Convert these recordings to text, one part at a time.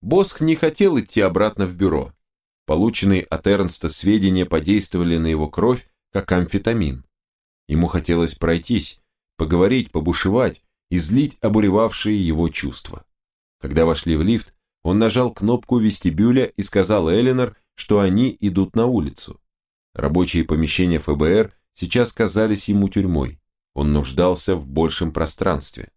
Босх не хотел идти обратно в бюро. Полученные от Эрнста сведения подействовали на его кровь, как амфетамин. Ему хотелось пройтись, поговорить, побушевать, излить обуревавшие его чувства. Когда вошли в лифт, он нажал кнопку вестибюля и сказал Эленор, что они идут на улицу. Рабочие помещения ФБР сейчас казались ему тюрьмой. Он нуждался в большем пространстве.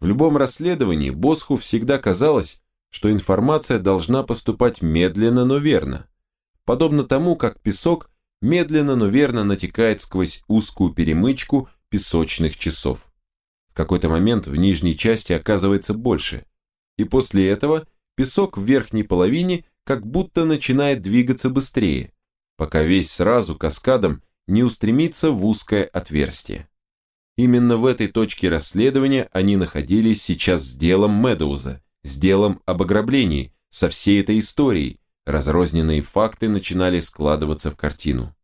В любом расследовании Босху всегда казалось, что информация должна поступать медленно, но верно. Подобно тому, как песок медленно, но верно натекает сквозь узкую перемычку песочных часов. В какой-то момент в нижней части оказывается больше, и после этого песок в верхней половине как будто начинает двигаться быстрее, пока весь сразу каскадом не устремится в узкое отверстие. Именно в этой точке расследования они находились сейчас с делом Медоуза, с делом об ограблении, со всей этой историей, разрозненные факты начинали складываться в картину.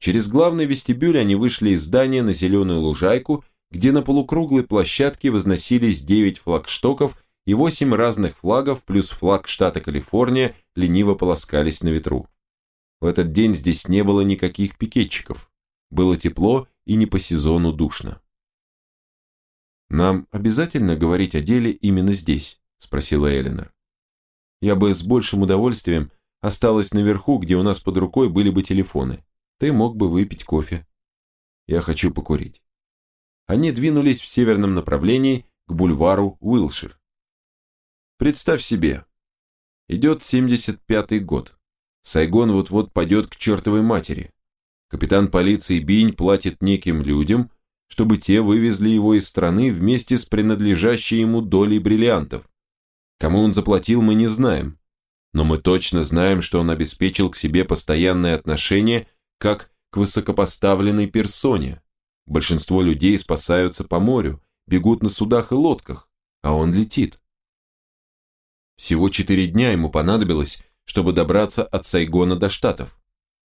Через главный вестибюль они вышли из здания на зеленую лужайку, где на полукруглой площадке возносились 9 флагштоков и 8 разных флагов плюс флаг штата Калифорния лениво полоскались на ветру. В этот день здесь не было никаких пикетчиков. Было тепло и не по сезону душно. «Нам обязательно говорить о деле именно здесь?» – спросила Эленор. «Я бы с большим удовольствием осталась наверху, где у нас под рукой были бы телефоны. Ты мог бы выпить кофе. Я хочу покурить». Они двинулись в северном направлении к бульвару Уилшир. Представь себе, идет 75-й год. Сайгон вот-вот пойдет к чертовой матери. Капитан полиции Бинь платит неким людям, чтобы те вывезли его из страны вместе с принадлежащей ему долей бриллиантов. Кому он заплатил, мы не знаем. Но мы точно знаем, что он обеспечил к себе постоянное отношение как к высокопоставленной персоне. Большинство людей спасаются по морю, бегут на судах и лодках, а он летит. Всего четыре дня ему понадобилось, чтобы добраться от Сайгона до Штатов.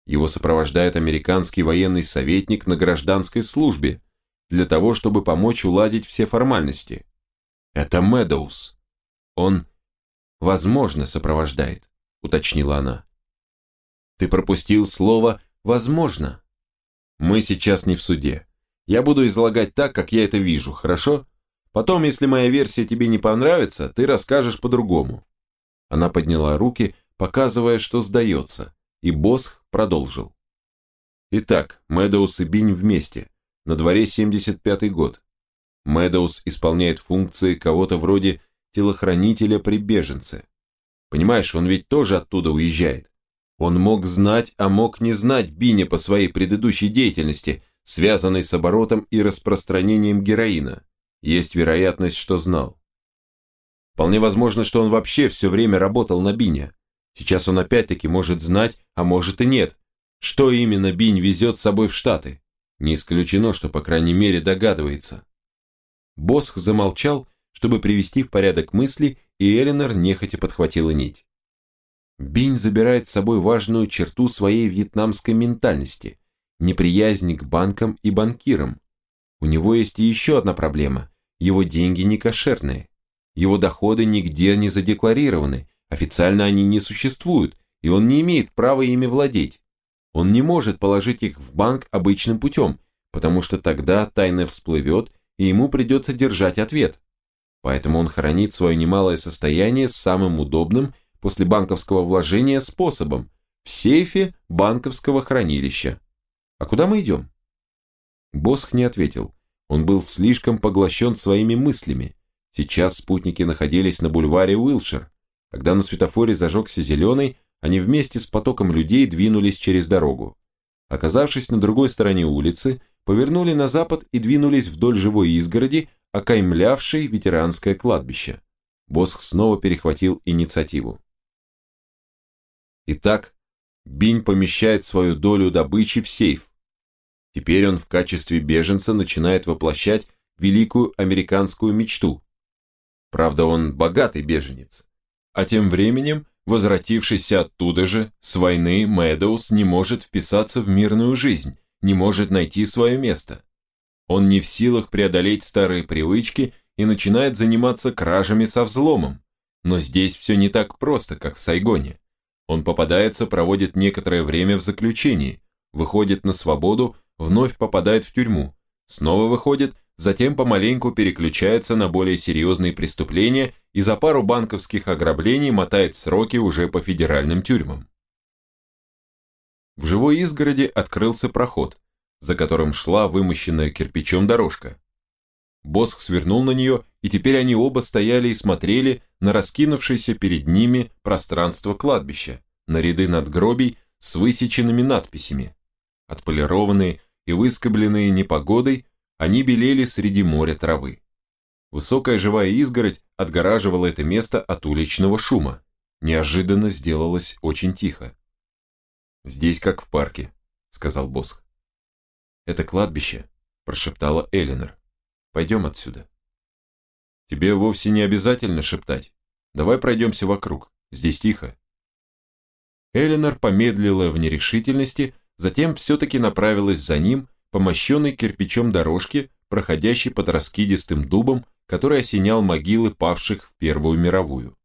Его сопровождает американский военный советник на гражданской службе, для того, чтобы помочь уладить все формальности. Это Медоуз. Он, возможно, сопровождает, уточнила она. Ты пропустил слово «возможно». Мы сейчас не в суде. Я буду излагать так, как я это вижу, хорошо? Потом, если моя версия тебе не понравится, ты расскажешь по-другому. Она подняла руки, показывая, что сдается, и Босх продолжил. Итак, Медоуз и Бинь вместе. На дворе 75-й год. Мэдоуз исполняет функции кого-то вроде телохранителя при беженце. Понимаешь, он ведь тоже оттуда уезжает. Он мог знать, а мог не знать Биня по своей предыдущей деятельности, связанной с оборотом и распространением героина. Есть вероятность, что знал. Вполне возможно, что он вообще все время работал на Биня. Сейчас он опять-таки может знать, а может и нет, что именно Бинь везет с собой в Штаты. Не исключено, что по крайней мере догадывается. Босх замолчал, чтобы привести в порядок мысли, и Эленор нехотя подхватила нить. Бинь забирает с собой важную черту своей вьетнамской ментальности – неприязнь к банкам и банкирам. У него есть и еще одна проблема – его деньги не кошерные. Его доходы нигде не задекларированы, официально они не существуют, и он не имеет права ими владеть. Он не может положить их в банк обычным путем, потому что тогда тайна всплывет, и ему придется держать ответ. Поэтому он хранит свое немалое состояние самым удобным после банковского вложения способом – в сейфе банковского хранилища. А куда мы идем? Босх не ответил. Он был слишком поглощен своими мыслями. Сейчас спутники находились на бульваре Уилшир. Когда на светофоре зажегся зеленый, они вместе с потоком людей двинулись через дорогу. Оказавшись на другой стороне улицы, повернули на запад и двинулись вдоль живой изгороди, окаймлявшей ветеранское кладбище. Босх снова перехватил инициативу. Итак, Бинь помещает свою долю добычи в сейф. Теперь он в качестве беженца начинает воплощать великую американскую мечту. Правда, он богатый беженец. А тем временем Возвратившийся оттуда же, с войны, Мэдоуз не может вписаться в мирную жизнь, не может найти свое место. Он не в силах преодолеть старые привычки и начинает заниматься кражами со взломом. Но здесь все не так просто, как в Сайгоне. Он попадается, проводит некоторое время в заключении, выходит на свободу, вновь попадает в тюрьму, снова выходит, затем помаленьку переключается на более серьезные преступления и за пару банковских ограблений мотает сроки уже по федеральным тюрьмам. В живой изгороди открылся проход, за которым шла вымощенная кирпичом дорожка. Босх свернул на нее, и теперь они оба стояли и смотрели на раскинувшееся перед ними пространство кладбища, на ряды надгробий с высеченными надписями. Отполированные и выскобленные непогодой, они белели среди моря травы. Высокая живая изгородь отгораживала это место от уличного шума. Неожиданно сделалось очень тихо. «Здесь как в парке», — сказал Босх. «Это кладбище», — прошептала Элинор. Пойдем отсюда. Тебе вовсе не обязательно шептать. Давай пройдемся вокруг. Здесь тихо. Эленор помедлила в нерешительности, затем все-таки направилась за ним по мощенной кирпичом дорожке, проходящей под раскидистым дубом, который осенял могилы павших в Первую мировую.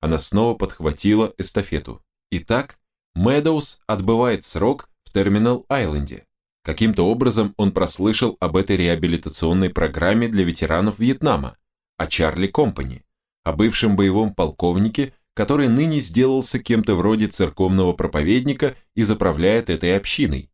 Она снова подхватила эстафету. Итак, Мэдоуз отбывает срок в Терминал-Айленде. Каким-то образом он прослышал об этой реабилитационной программе для ветеранов Вьетнама, о Чарли Компани, о бывшем боевом полковнике, который ныне сделался кем-то вроде церковного проповедника и заправляет этой общиной.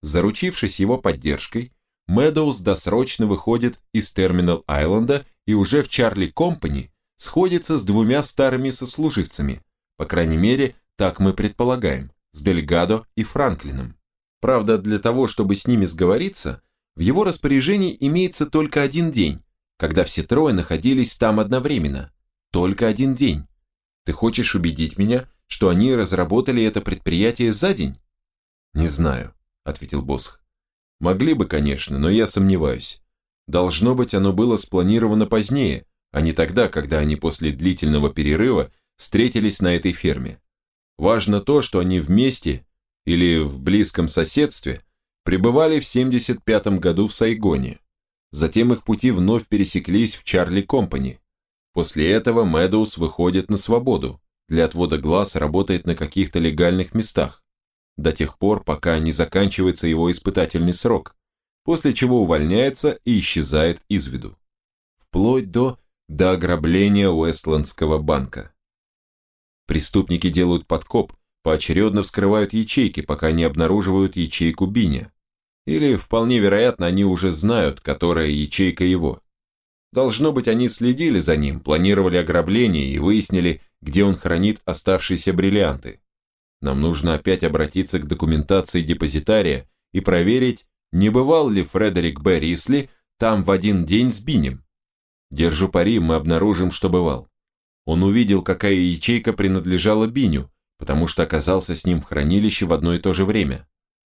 Заручившись его поддержкой, Мэдоуз досрочно выходит из Терминал-Айленда и уже в Чарли Компани сходится с двумя старыми сослуживцами, по крайней мере, так мы предполагаем, с Дельгадо и Франклином. Правда, для того, чтобы с ними сговориться, в его распоряжении имеется только один день, когда все трое находились там одновременно. Только один день. Ты хочешь убедить меня, что они разработали это предприятие за день? Не знаю, ответил Босх. Могли бы, конечно, но я сомневаюсь. Должно быть, оно было спланировано позднее, а не тогда, когда они после длительного перерыва встретились на этой ферме. Важно то, что они вместе или в близком соседстве, пребывали в 75 году в Сайгоне. Затем их пути вновь пересеклись в Чарли Компани. После этого Мэдоуз выходит на свободу, для отвода глаз работает на каких-то легальных местах, до тех пор, пока не заканчивается его испытательный срок, после чего увольняется и исчезает из виду. Вплоть до, до ограбления Уэстландского банка. Преступники делают подкоп, поочередно вскрывают ячейки, пока не обнаруживают ячейку Биня. Или, вполне вероятно, они уже знают, которая ячейка его. Должно быть, они следили за ним, планировали ограбление и выяснили, где он хранит оставшиеся бриллианты. Нам нужно опять обратиться к документации депозитария и проверить, не бывал ли Фредерик Б. Рисли там в один день с Бинем. Держу пари, мы обнаружим, что бывал. Он увидел, какая ячейка принадлежала Биню, потому что оказался с ним в хранилище в одно и то же время.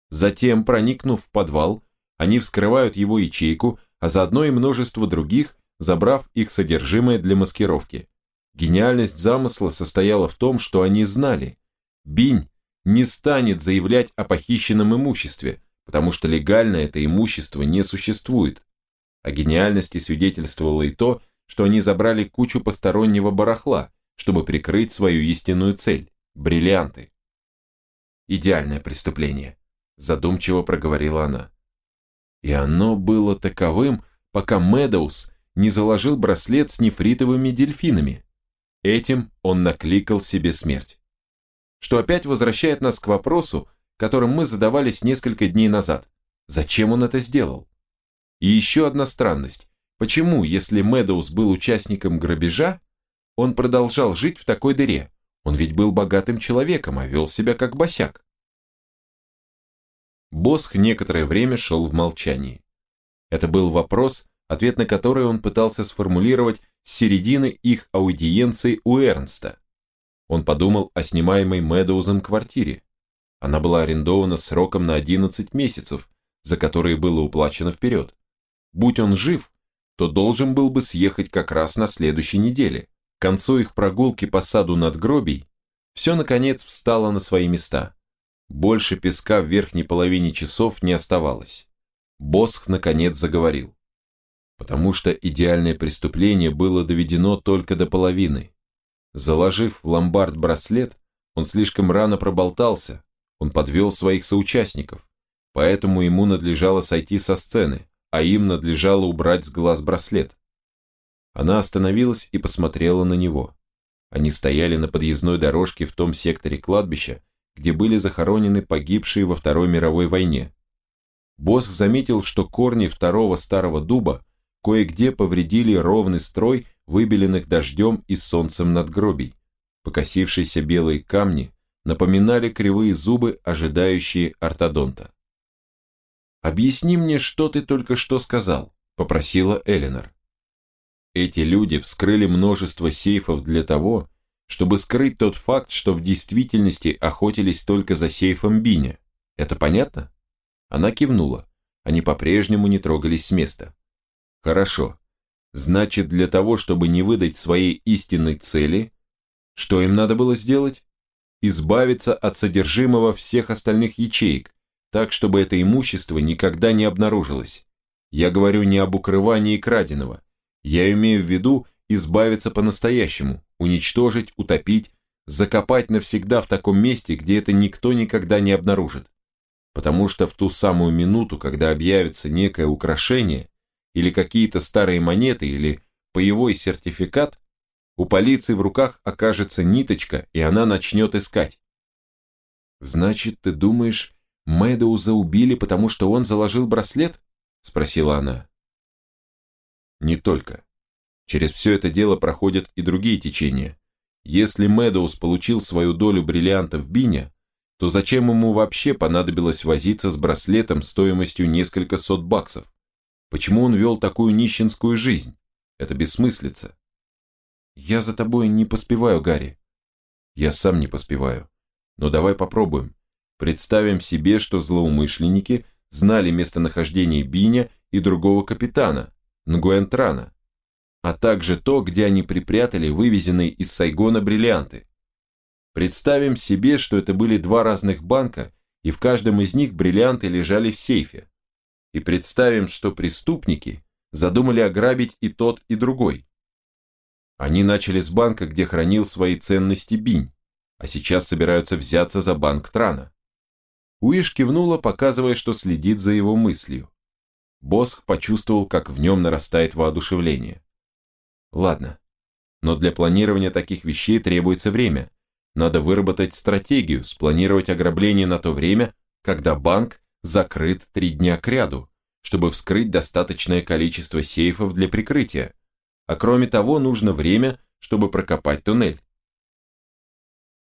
Затем, проникнув в подвал, они вскрывают его ячейку, а заодно и множество других, забрав их содержимое для маскировки. Гениальность замысла состояла в том, что они знали. Бинь не станет заявлять о похищенном имуществе, потому что легально это имущество не существует. О гениальности свидетельствовало и то, что они забрали кучу постороннего барахла, чтобы прикрыть свою истинную цель бриллианты. Идеальное преступление, задумчиво проговорила она. И оно было таковым, пока Медоуз не заложил браслет с нефритовыми дельфинами. Этим он накликал себе смерть. Что опять возвращает нас к вопросу, которым мы задавались несколько дней назад. Зачем он это сделал? И еще одна странность. Почему, если Медоуз был участником грабежа, он продолжал жить в такой дыре? Он ведь был богатым человеком, а вел себя как босяк. Босх некоторое время шел в молчании. Это был вопрос, ответ на который он пытался сформулировать с середины их аудиенции у Эрнста. Он подумал о снимаемой Мэдоузом квартире. Она была арендована сроком на 11 месяцев, за которые было уплачено вперед. Будь он жив, то должен был бы съехать как раз на следующей неделе. К концу их прогулки по саду надгробий все, наконец, встало на свои места. Больше песка в верхней половине часов не оставалось. Босх, наконец, заговорил. Потому что идеальное преступление было доведено только до половины. Заложив в ломбард браслет, он слишком рано проболтался, он подвел своих соучастников, поэтому ему надлежало сойти со сцены, а им надлежало убрать с глаз браслет. Она остановилась и посмотрела на него. Они стояли на подъездной дорожке в том секторе кладбища, где были захоронены погибшие во Второй мировой войне. Босх заметил, что корни второго старого дуба кое-где повредили ровный строй выбеленных дождем и солнцем надгробий. Покосившиеся белые камни напоминали кривые зубы, ожидающие ортодонта. «Объясни мне, что ты только что сказал», – попросила Эленор. Эти люди вскрыли множество сейфов для того, чтобы скрыть тот факт, что в действительности охотились только за сейфом Биня. Это понятно? Она кивнула. Они по-прежнему не трогались с места. Хорошо. Значит, для того, чтобы не выдать своей истинной цели, что им надо было сделать? Избавиться от содержимого всех остальных ячеек, так, чтобы это имущество никогда не обнаружилось. Я говорю не об укрывании краденого. Я имею в виду избавиться по-настоящему, уничтожить, утопить, закопать навсегда в таком месте, где это никто никогда не обнаружит. Потому что в ту самую минуту, когда объявится некое украшение, или какие-то старые монеты, или боевой сертификат, у полиции в руках окажется ниточка, и она начнет искать. «Значит, ты думаешь, Мэдоуза убили, потому что он заложил браслет?» – спросила она. Не только. Через все это дело проходят и другие течения. Если Мэдоуз получил свою долю бриллиантов Биня, то зачем ему вообще понадобилось возиться с браслетом стоимостью несколько сот баксов? Почему он вел такую нищенскую жизнь? Это бессмыслица. Я за тобой не поспеваю, Гарри. Я сам не поспеваю. Но давай попробуем. Представим себе, что злоумышленники знали местонахождение Биня и другого капитана, Нгуэнтрана, а также то, где они припрятали вывезенные из Сайгона бриллианты. Представим себе, что это были два разных банка, и в каждом из них бриллианты лежали в сейфе. И представим, что преступники задумали ограбить и тот, и другой. Они начали с банка, где хранил свои ценности Бинь, а сейчас собираются взяться за банк Трана. Уиш кивнула, показывая, что следит за его мыслью. Босх почувствовал, как в нем нарастает воодушевление. Ладно, но для планирования таких вещей требуется время. Надо выработать стратегию, спланировать ограбление на то время, когда банк закрыт три дня кряду, чтобы вскрыть достаточное количество сейфов для прикрытия. А кроме того, нужно время, чтобы прокопать туннель.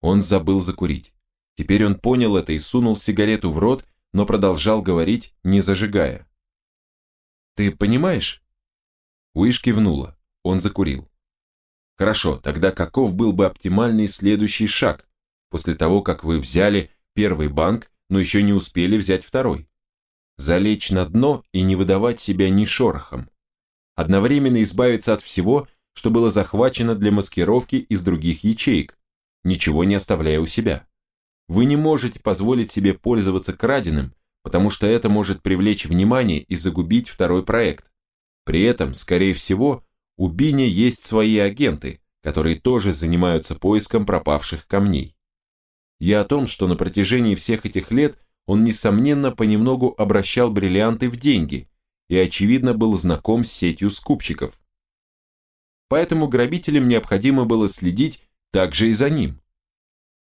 Он забыл закурить. Теперь он понял это и сунул сигарету в рот, но продолжал говорить, не зажигая. «Ты понимаешь?» Уиш кивнула. Он закурил. «Хорошо, тогда каков был бы оптимальный следующий шаг, после того, как вы взяли первый банк, но еще не успели взять второй? Залечь на дно и не выдавать себя ни шорохом. Одновременно избавиться от всего, что было захвачено для маскировки из других ячеек, ничего не оставляя у себя. Вы не можете позволить себе пользоваться краденым, потому что это может привлечь внимание и загубить второй проект. При этом, скорее всего, у Бини есть свои агенты, которые тоже занимаются поиском пропавших камней. Я о том, что на протяжении всех этих лет он, несомненно, понемногу обращал бриллианты в деньги и, очевидно, был знаком с сетью скупщиков. Поэтому грабителям необходимо было следить также и за ним.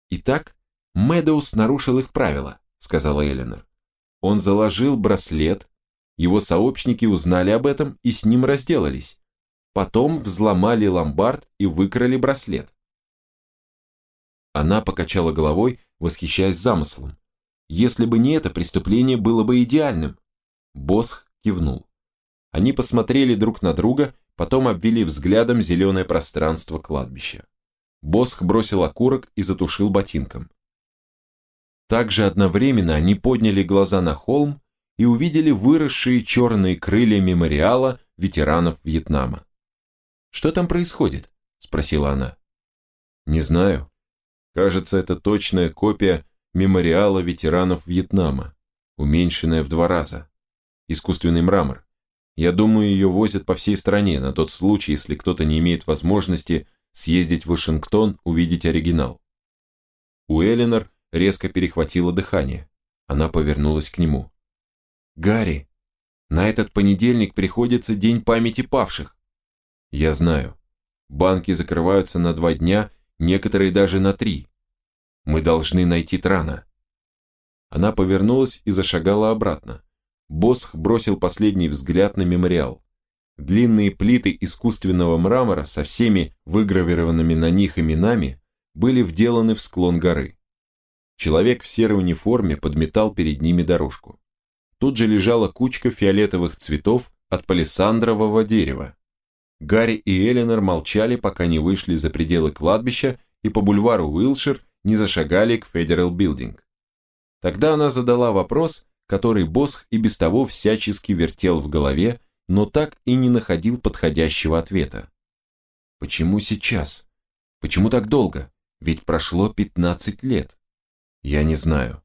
Итак, Мэдоуз нарушил их правила, сказала Эленор. Он заложил браслет, его сообщники узнали об этом и с ним разделались. Потом взломали ломбард и выкрали браслет. Она покачала головой, восхищаясь замыслом. Если бы не это, преступление было бы идеальным. Босх кивнул. Они посмотрели друг на друга, потом обвели взглядом зеленое пространство кладбища. Босх бросил окурок и затушил ботинком. Также одновременно они подняли глаза на холм и увидели выросшие черные крылья мемориала ветеранов Вьетнама. «Что там происходит?» – спросила она. «Не знаю. Кажется, это точная копия мемориала ветеранов Вьетнама, уменьшенная в два раза. Искусственный мрамор. Я думаю, ее возят по всей стране, на тот случай, если кто-то не имеет возможности съездить в Вашингтон, увидеть оригинал. У Эленор резко перехватило дыхание. Она повернулась к нему. «Гарри, на этот понедельник приходится День памяти павших». «Я знаю. Банки закрываются на два дня, некоторые даже на три. Мы должны найти Трана». Она повернулась и зашагала обратно. Босх бросил последний взгляд на мемориал. Длинные плиты искусственного мрамора со всеми выгравированными на них именами были вделаны в склон горы. Человек в серой униформе подметал перед ними дорожку. Тут же лежала кучка фиолетовых цветов от палисандрового дерева. Гарри и Эленор молчали, пока не вышли за пределы кладбища и по бульвару Уилшир не зашагали к Федерал Билдинг. Тогда она задала вопрос, который Босх и без того всячески вертел в голове, но так и не находил подходящего ответа. Почему сейчас? Почему так долго? Ведь прошло 15 лет. Я не знаю.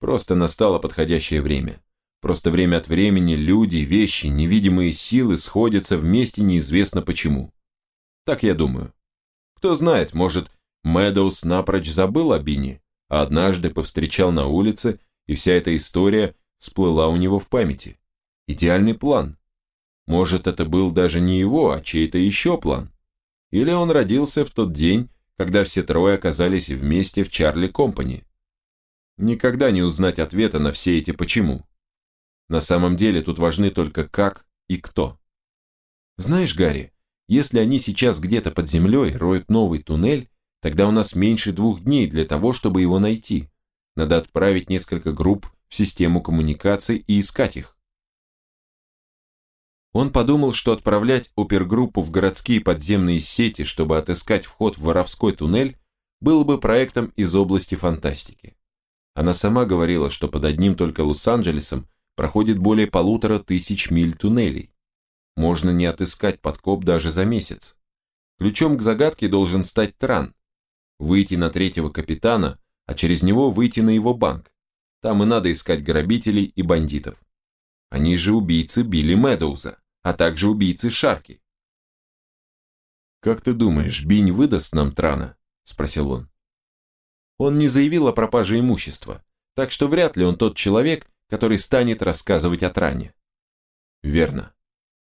Просто настало подходящее время. Просто время от времени люди, вещи, невидимые силы сходятся вместе неизвестно почему. Так я думаю. Кто знает, может, Мэдоуз напрочь забыл о Бине, а однажды повстречал на улице, и вся эта история всплыла у него в памяти. Идеальный план. Может, это был даже не его, а чей-то еще план. Или он родился в тот день, когда все трое оказались вместе в Чарли Компани. Никогда не узнать ответа на все эти «почему». На самом деле тут важны только как и кто. Знаешь, Гарри, если они сейчас где-то под землей роют новый туннель, тогда у нас меньше двух дней для того, чтобы его найти. Надо отправить несколько групп в систему коммуникаций и искать их. Он подумал, что отправлять опергруппу в городские подземные сети, чтобы отыскать вход в воровской туннель, было бы проектом из области фантастики. Она сама говорила, что под одним только Лос-Анджелесом проходит более полутора тысяч миль туннелей. Можно не отыскать подкоп даже за месяц. Ключом к загадке должен стать Тран. Выйти на третьего капитана, а через него выйти на его банк. Там и надо искать грабителей и бандитов. Они же убийцы Билли Медоуза, а также убийцы Шарки. «Как ты думаешь, Бинь выдаст нам Трана?» – спросил он. Он не заявил о пропаже имущества, так что вряд ли он тот человек, который станет рассказывать о Тране. Верно.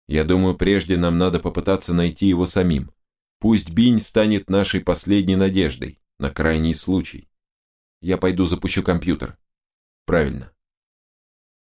Я думаю, прежде нам надо попытаться найти его самим. Пусть Бинь станет нашей последней надеждой, на крайний случай. Я пойду запущу компьютер. Правильно.